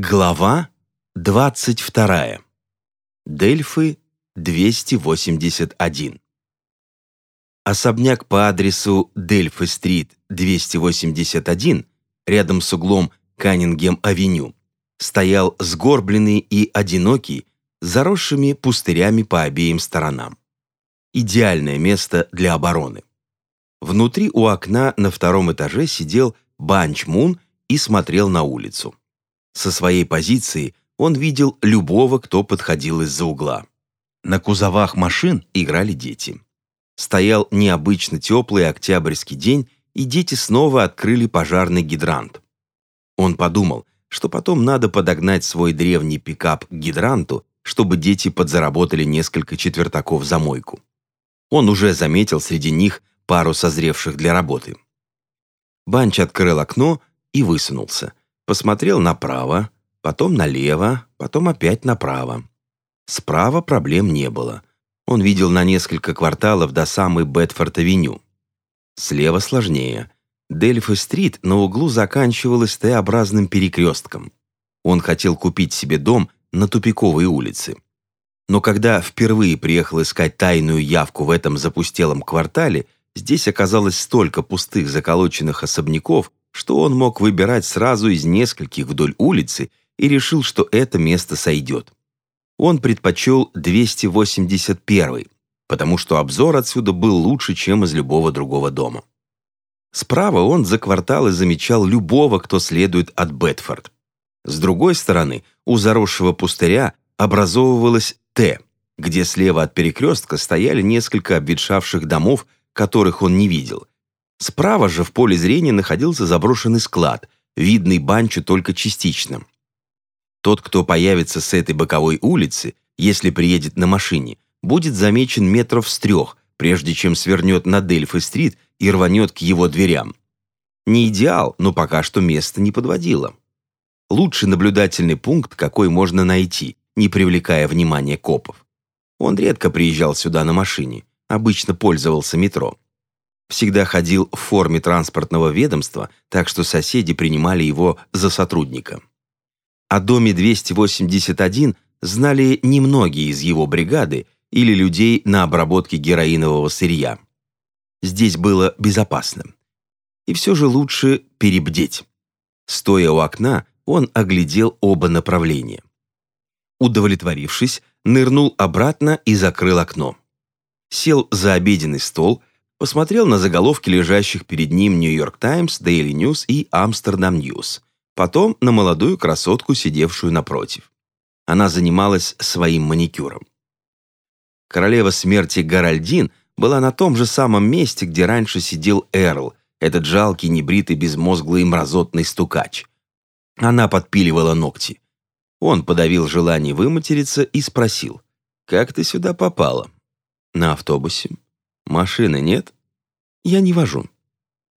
Глава 22. Дельфы 281. Особняк по адресу Дельфы-стрит 281, рядом с углом Каннингем-авеню, стоял сгорбленный и одинокий, заросшими пустырями по обеим сторонам. Идеальное место для обороны. Внутри у окна на втором этаже сидел Банч Мун и смотрел на улицу. Со своей позиции он видел любого, кто подходил из-за угла. На кузовах машин играли дети. Стоял необычно теплый октябрьский день, и дети снова открыли пожарный гидрант. Он подумал, что потом надо подогнать свой древний пикап к гидранту, чтобы дети подзаработали несколько четвертаков за мойку. Он уже заметил среди них пару созревших для работы. Банч открыл окно и высунулся. Посмотрел направо, потом налево, потом опять направо. Справа проблем не было. Он видел на несколько кварталов до самой Бетфорд-авеню. Слева сложнее. Дельфи-стрит на углу заканчивалась Т-образным перекрестком. Он хотел купить себе дом на тупиковой улице. Но когда впервые приехал искать тайную явку в этом запустелом квартале, здесь оказалось столько пустых заколоченных особняков, что он мог выбирать сразу из нескольких вдоль улицы и решил, что это место сойдет. Он предпочел 281, потому что обзор отсюда был лучше, чем из любого другого дома. Справа он за кварталы замечал любого, кто следует от Бетфорд. С другой стороны, у заросшего пустыря образовывалась Т, где слева от перекрестка стояли несколько обветшавших домов, которых он не видел, Справа же в поле зрения находился заброшенный склад, видный Банчу только частично. Тот, кто появится с этой боковой улицы, если приедет на машине, будет замечен метров с трех, прежде чем свернет на Дельфи-стрит и рванет к его дверям. Не идеал, но пока что место не подводило. Лучший наблюдательный пункт, какой можно найти, не привлекая внимания копов. Он редко приезжал сюда на машине, обычно пользовался метро всегда ходил в форме транспортного ведомства, так что соседи принимали его за сотрудника. О доме 281 знали немногие из его бригады или людей на обработке героинового сырья. Здесь было безопасно. И все же лучше перебдеть. Стоя у окна, он оглядел оба направления. Удовлетворившись, нырнул обратно и закрыл окно. Сел за обеденный стол, посмотрел на заголовки лежащих перед ним «Нью-Йорк Таймс», «Дейли Ньюс» и «Амстердам Ньюс», потом на молодую красотку, сидевшую напротив. Она занималась своим маникюром. Королева смерти Гаральдин была на том же самом месте, где раньше сидел Эрл, этот жалкий, небритый, безмозглый мразотный стукач. Она подпиливала ногти. Он подавил желание выматериться и спросил, «Как ты сюда попала?» «На автобусе». Машины нет? Я не вожу.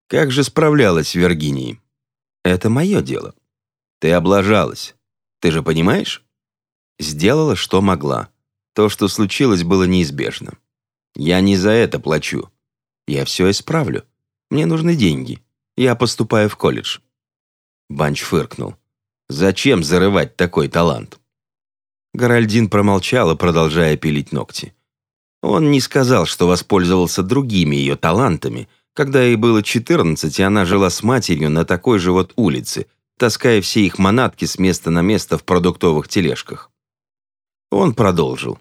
Как же справлялась в Виргинии? Это мое дело. Ты облажалась. Ты же понимаешь? Сделала, что могла. То, что случилось, было неизбежно. Я не за это плачу. Я все исправлю. Мне нужны деньги. Я поступаю в колледж. Банч фыркнул. Зачем зарывать такой талант? Горальдин промолчала, продолжая пилить ногти. Он не сказал, что воспользовался другими ее талантами, когда ей было 14, и она жила с матерью на такой же вот улице, таская все их манатки с места на место в продуктовых тележках. Он продолжил.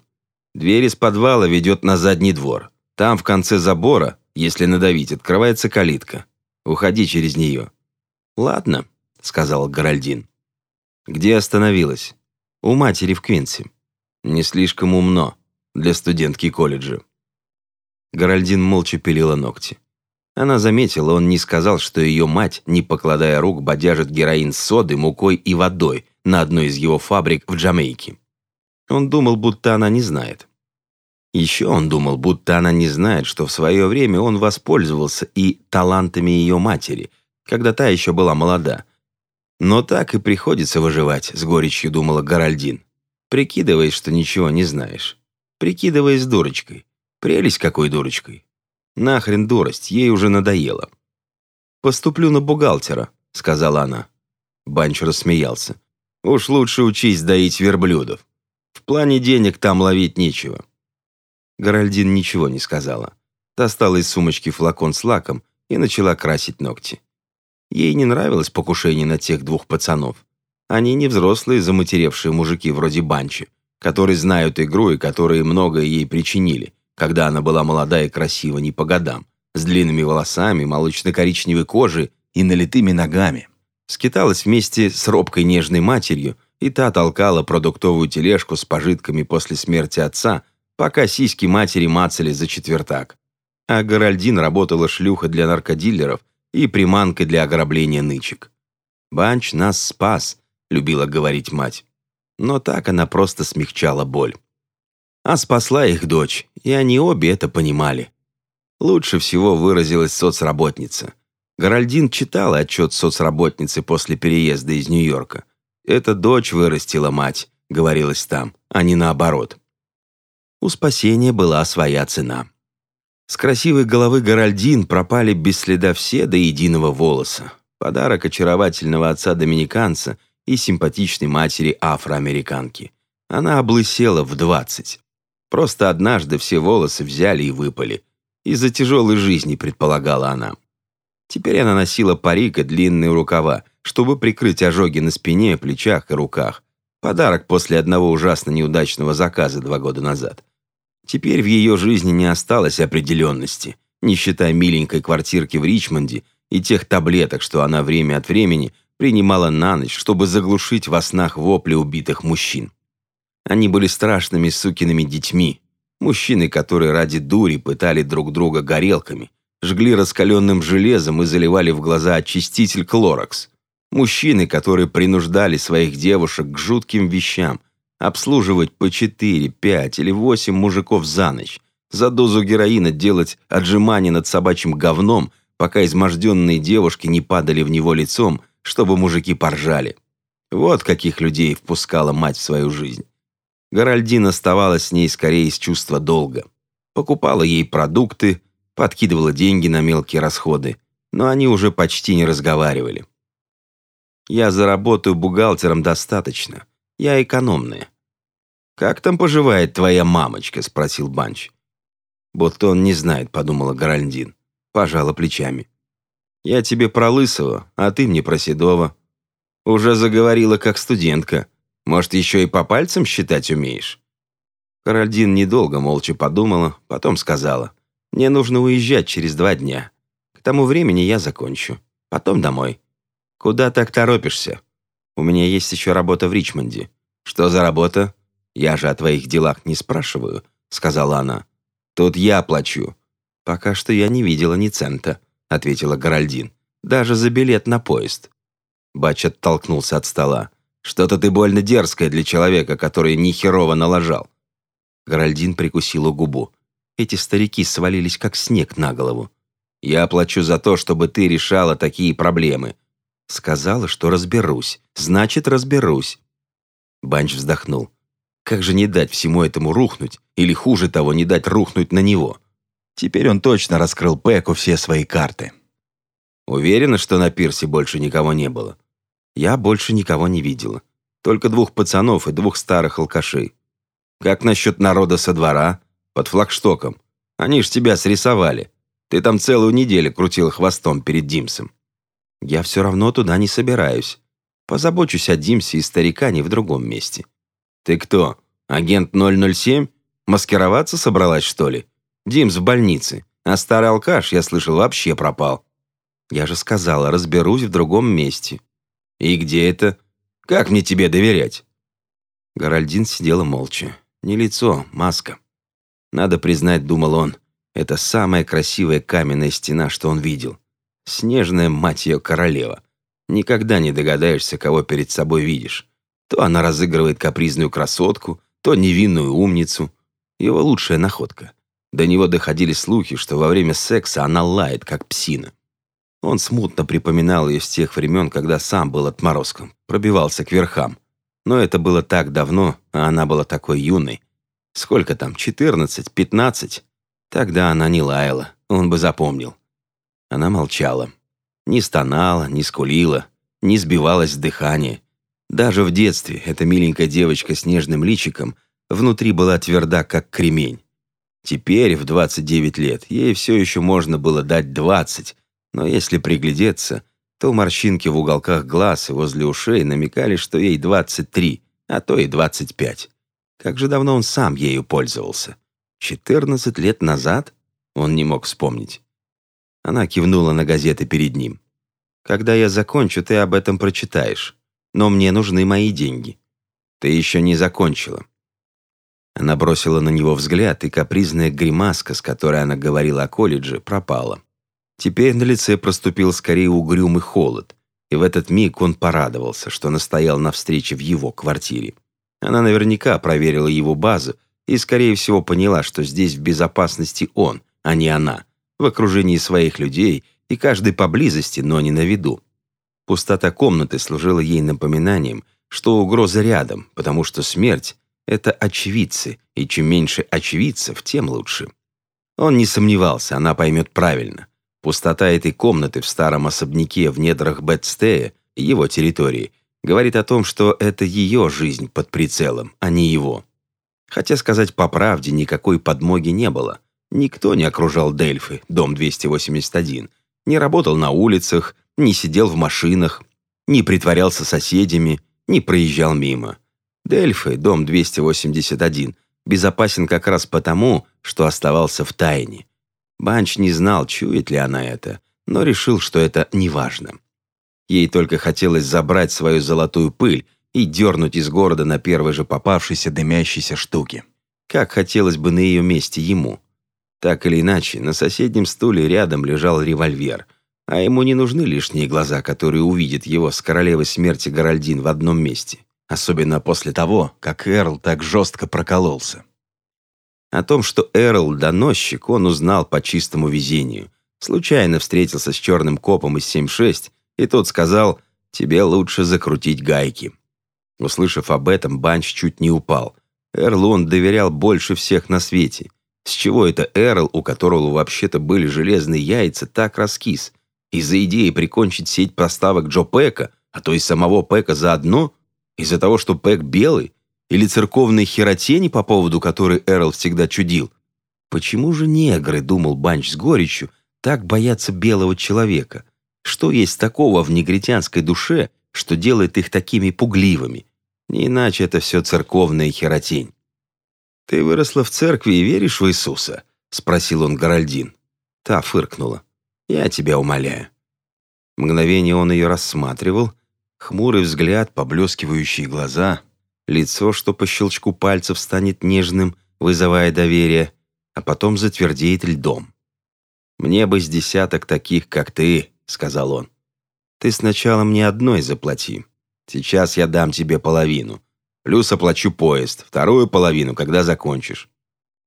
Дверь из подвала ведет на задний двор. Там, в конце забора, если надавить, открывается калитка. Уходи через нее. «Ладно», — сказал Горальдин. «Где остановилась?» «У матери в Квинсе». «Не слишком умно для студентки колледжа. Горальдин молча пилила ногти. Она заметила, он не сказал, что ее мать, не покладая рук, бодяжит героин с содой, мукой и водой на одной из его фабрик в Джамайке. Он думал, будто она не знает. Еще он думал, будто она не знает, что в свое время он воспользовался и талантами ее матери, когда та еще была молода. Но так и приходится выживать, с горечью думала Горальдин. Прикидываясь, что ничего не знаешь прикидываясь дурочкой. Прелесть какой дурочкой. Нахрен дурость, ей уже надоело. «Поступлю на бухгалтера», — сказала она. Банч рассмеялся. Уж лучше учись доить верблюдов. В плане денег там ловить нечего». Горальдин ничего не сказала. Достала из сумочки флакон с лаком и начала красить ногти. Ей не нравилось покушение на тех двух пацанов. Они не взрослые заматеревшие мужики вроде Банчи, которые знают игру и которые многое ей причинили, когда она была молода и красива не по годам, с длинными волосами, молочно-коричневой кожей и налитыми ногами. Скиталась вместе с робкой нежной матерью, и та толкала продуктовую тележку с пожитками после смерти отца, пока сиськи матери мацали за четвертак. А Горальдин работала шлюха для наркодилеров и приманкой для ограбления нычек. «Банч нас спас», — любила говорить мать. Но так она просто смягчала боль. А спасла их дочь, и они обе это понимали. Лучше всего выразилась соцработница. Горальдин читала отчет соцработницы после переезда из Нью-Йорка. «Это дочь вырастила мать», — говорилось там, а не наоборот. У спасения была своя цена. С красивой головы Горальдин пропали без следа все до единого волоса. Подарок очаровательного отца-доминиканца и симпатичной матери афроамериканки. Она облысела в двадцать. Просто однажды все волосы взяли и выпали. Из-за тяжелой жизни, предполагала она. Теперь она носила парик и длинные рукава, чтобы прикрыть ожоги на спине, плечах и руках. Подарок после одного ужасно неудачного заказа два года назад. Теперь в ее жизни не осталось определенности, не считая миленькой квартирки в Ричмонде и тех таблеток, что она время от времени принимала на ночь, чтобы заглушить во снах вопли убитых мужчин. Они были страшными сукиными детьми, мужчины, которые ради дури пытали друг друга горелками, жгли раскаленным железом и заливали в глаза очиститель Клоракс. Мужчины, которые принуждали своих девушек к жутким вещам, обслуживать по 4, 5 или 8 мужиков за ночь, за дозу героина делать отжимания над собачьим говном, пока изможденные девушки не падали в него лицом, чтобы мужики поржали. Вот каких людей впускала мать в свою жизнь. Горальдин оставалась с ней скорее из чувства долга. Покупала ей продукты, подкидывала деньги на мелкие расходы, но они уже почти не разговаривали. «Я заработаю бухгалтером достаточно. Я экономная». «Как там поживает твоя мамочка?» – спросил Банч. «Будто он не знает», – подумала Гаральдин. Пожала плечами. «Я тебе про Лысого, а ты мне про Седова. Уже заговорила как студентка. Может, еще и по пальцам считать умеешь?» Карольдин недолго молча подумала, потом сказала. Мне нужно уезжать через два дня. К тому времени я закончу. Потом домой. Куда так торопишься? У меня есть еще работа в Ричмонде. Что за работа? Я же о твоих делах не спрашиваю, сказала она. Тут я плачу. Пока что я не видела ни цента, ответила Горальдин. Даже за билет на поезд. Бач оттолкнулся от стола. Что-то ты больно дерзкая для человека, который ни херово налажал. Горальдин прикусила губу. Эти старики свалились как снег на голову. Я плачу за то, чтобы ты решала такие проблемы. Сказала, что разберусь. Значит, разберусь. Банч вздохнул. Как же не дать всему этому рухнуть, или хуже того, не дать рухнуть на него? Теперь он точно раскрыл Пеку все свои карты. Уверена, что на пирсе больше никого не было. Я больше никого не видела. Только двух пацанов и двух старых алкашей. Как насчет народа со двора? под флагштоком. Они ж тебя срисовали. Ты там целую неделю крутил хвостом перед Димсом. Я все равно туда не собираюсь. Позабочусь о Димсе и старикане в другом месте. Ты кто, агент 007? Маскироваться собралась, что ли? Димс в больнице, а старый алкаш, я слышал, вообще пропал. Я же сказала, разберусь в другом месте. И где это? Как мне тебе доверять? Горальдин сидела молча. Не лицо, маска. Надо признать, думал он, это самая красивая каменная стена, что он видел. Снежная, мать ее, королева. Никогда не догадаешься, кого перед собой видишь. То она разыгрывает капризную красотку, то невинную умницу. Его лучшая находка. До него доходили слухи, что во время секса она лает, как псина. Он смутно припоминал ее с тех времен, когда сам был отморозком, пробивался к верхам. Но это было так давно, а она была такой юной, Сколько там, 14, 15? Тогда она не лаяла, он бы запомнил. Она молчала. Не стонала, не скулила, не сбивалась с дыхания. Даже в детстве эта миленькая девочка с нежным личиком внутри была тверда, как кремень. Теперь, в 29 лет, ей все еще можно было дать 20, но если приглядеться, то морщинки в уголках глаз и возле ушей намекали, что ей 23, а то и 25. Как же давно он сам ею пользовался? 14 лет назад? Он не мог вспомнить. Она кивнула на газеты перед ним. «Когда я закончу, ты об этом прочитаешь. Но мне нужны мои деньги». «Ты еще не закончила». Она бросила на него взгляд, и капризная гримаска, с которой она говорила о колледже, пропала. Теперь на лице проступил скорее угрюмый холод, и в этот миг он порадовался, что настоял на встрече в его квартире. Она наверняка проверила его базу и, скорее всего, поняла, что здесь в безопасности он, а не она, в окружении своих людей и каждый поблизости, но не на виду. Пустота комнаты служила ей напоминанием, что угроза рядом, потому что смерть — это очевидцы, и чем меньше очевидцев, тем лучше. Он не сомневался, она поймет правильно. Пустота этой комнаты в старом особняке в недрах Бетстея, его территории, говорит о том, что это ее жизнь под прицелом, а не его. Хотя сказать по правде, никакой подмоги не было. Никто не окружал Дельфы, дом 281, не работал на улицах, не сидел в машинах, не притворялся соседями, не проезжал мимо. Дельфы, дом 281, безопасен как раз потому, что оставался в тайне. Банч не знал, чует ли она это, но решил, что это неважно. Ей только хотелось забрать свою золотую пыль и дернуть из города на первой же попавшейся дымящейся штуке. Как хотелось бы на ее месте ему. Так или иначе, на соседнем стуле рядом лежал револьвер, а ему не нужны лишние глаза, которые увидят его с королевой смерти Горальдин в одном месте, особенно после того, как Эрл так жестко прокололся. О том, что Эрл – доносчик, он узнал по чистому везению. Случайно встретился с черным копом из 7-6, и тот сказал «тебе лучше закрутить гайки». Услышав об этом, Банч чуть не упал. Эрлу он доверял больше всех на свете – с чего это Эрл, у которого вообще-то были железные яйца, так раскис? Из-за идеи прикончить сеть поставок Джо Пэка, а то и самого Пэка заодно? Из-за того, что Пэк белый? Или церковные херотени, по поводу которой Эрл всегда чудил? Почему же негры, думал Банч с горечью, так боятся белого человека? Что есть такого в негритянской душе, что делает их такими пугливыми? Не иначе это все церковная херотень. «Ты выросла в церкви и веришь в Иисуса?» — спросил он Горальдин. Та фыркнула. «Я тебя умоляю». Мгновение он ее рассматривал, хмурый взгляд, поблескивающие глаза, лицо, что по щелчку пальцев станет нежным, вызывая доверие, а потом затвердеет льдом. «Мне бы с десяток таких, как ты», — сказал он. «Ты сначала мне одной заплати. Сейчас я дам тебе половину. Плюс оплачу поезд, вторую половину, когда закончишь.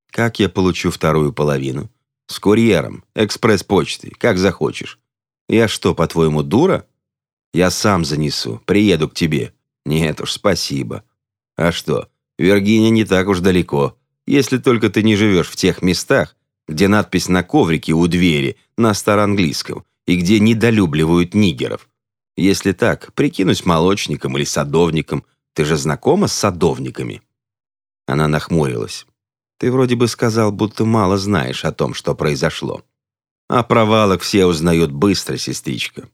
Как я получу вторую половину? С курьером, экспресс-почтой, как захочешь. Я что, по-твоему, дура? Я сам занесу, приеду к тебе. Нет уж, спасибо. А что, Виргиния не так уж далеко, если только ты не живешь в тех местах, где надпись на коврике у двери на староанглийском и где недолюбливают нигеров. Если так, прикинусь молочником или садовником, ты же знакома с садовниками?» Она нахмурилась. «Ты вроде бы сказал, будто мало знаешь о том, что произошло. О провалах все узнают быстро, сестричка.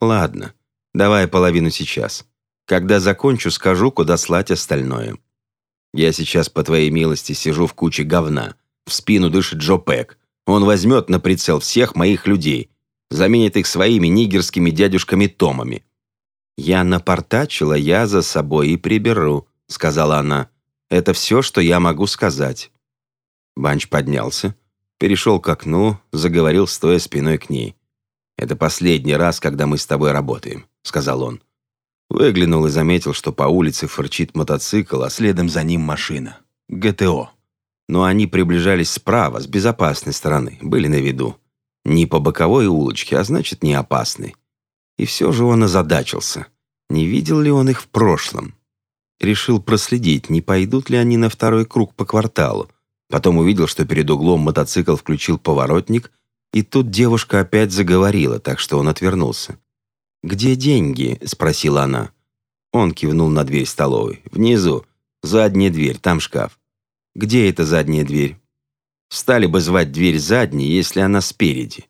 Ладно, давай половину сейчас. Когда закончу, скажу, куда слать остальное. Я сейчас, по твоей милости, сижу в куче говна. В спину дышит Джо Пэк. Он возьмет на прицел всех моих людей, заменит их своими нигерскими дядюшками Томами. «Я напортачила, я за собой и приберу», — сказала она. «Это все, что я могу сказать». Банч поднялся, перешел к окну, заговорил, стоя спиной к ней. «Это последний раз, когда мы с тобой работаем», — сказал он. Выглянул и заметил, что по улице фырчит мотоцикл, а следом за ним машина. ГТО. Но они приближались справа, с безопасной стороны, были на виду. Не по боковой улочке, а значит, не опасной. И все же он озадачился. Не видел ли он их в прошлом? Решил проследить, не пойдут ли они на второй круг по кварталу. Потом увидел, что перед углом мотоцикл включил поворотник, и тут девушка опять заговорила, так что он отвернулся. «Где деньги?» — спросила она. Он кивнул на дверь столовой. «Внизу. Задняя дверь, там шкаф». «Где эта задняя дверь?» Стали бы звать дверь задней, если она спереди.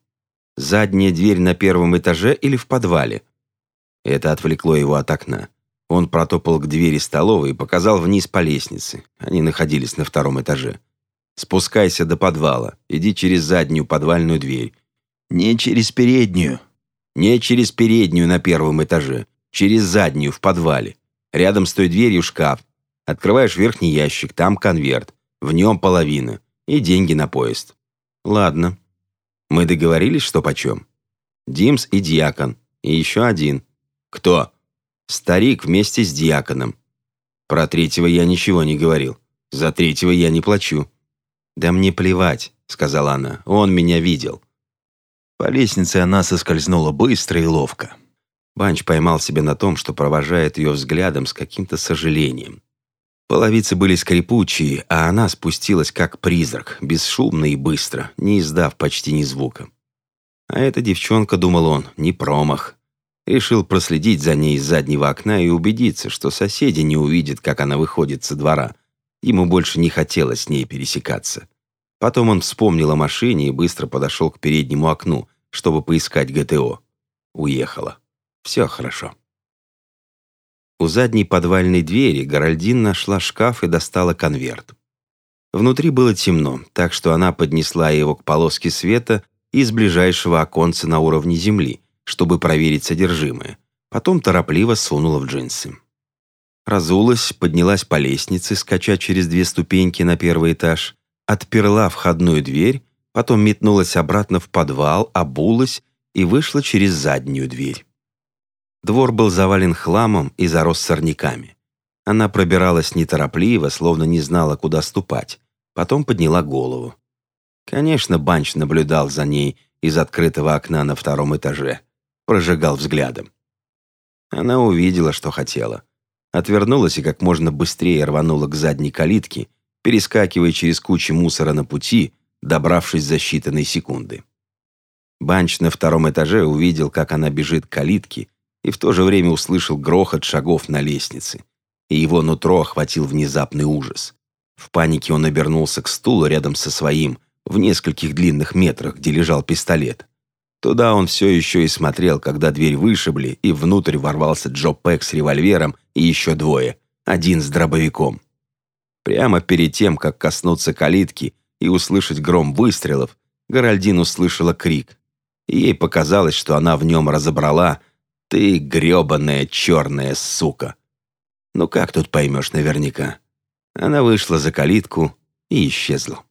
Задняя дверь на первом этаже или в подвале. Это отвлекло его от окна. Он протопал к двери столовой и показал вниз по лестнице. Они находились на втором этаже. «Спускайся до подвала. Иди через заднюю подвальную дверь». «Не через переднюю». «Не через переднюю на первом этаже. Через заднюю в подвале. Рядом с той дверью шкаф. Открываешь верхний ящик, там конверт. В нем половина и деньги на поезд. Ладно. Мы договорились, что почем? Димс и Дьякон. И еще один. Кто? Старик вместе с Дьяконом. Про третьего я ничего не говорил. За третьего я не плачу. Да мне плевать, сказала она. Он меня видел. По лестнице она соскользнула быстро и ловко. Банч поймал себя на том, что провожает ее взглядом с каким-то сожалением. Половицы были скрипучие, а она спустилась как призрак, бесшумно и быстро, не издав почти ни звука. А эта девчонка, думал он, не промах. Решил проследить за ней из заднего окна и убедиться, что соседи не увидят, как она выходит со двора. Ему больше не хотелось с ней пересекаться. Потом он вспомнил о машине и быстро подошел к переднему окну, чтобы поискать ГТО. Уехала. Все хорошо. У задней подвальной двери Горальдин нашла шкаф и достала конверт. Внутри было темно, так что она поднесла его к полоске света из ближайшего оконца на уровне земли, чтобы проверить содержимое. Потом торопливо сунула в джинсы. Разулась, поднялась по лестнице, скача через две ступеньки на первый этаж, отперла входную дверь, потом метнулась обратно в подвал, обулась и вышла через заднюю дверь. Двор был завален хламом и зарос сорняками. Она пробиралась неторопливо, словно не знала, куда ступать. Потом подняла голову. Конечно, Банч наблюдал за ней из открытого окна на втором этаже. Прожигал взглядом. Она увидела, что хотела. Отвернулась и как можно быстрее рванула к задней калитке, перескакивая через кучу мусора на пути, добравшись за считанные секунды. Банч на втором этаже увидел, как она бежит к калитке, и в то же время услышал грохот шагов на лестнице, и его нутро охватил внезапный ужас. В панике он обернулся к стулу рядом со своим, в нескольких длинных метрах, где лежал пистолет. Туда он все еще и смотрел, когда дверь вышибли, и внутрь ворвался Джо Пэк с револьвером и еще двое, один с дробовиком. Прямо перед тем, как коснуться калитки и услышать гром выстрелов, Горальдин услышала крик. Ей показалось, что она в нем разобрала ты грёбаная черная сука. Ну как тут поймешь наверняка? Она вышла за калитку и исчезла.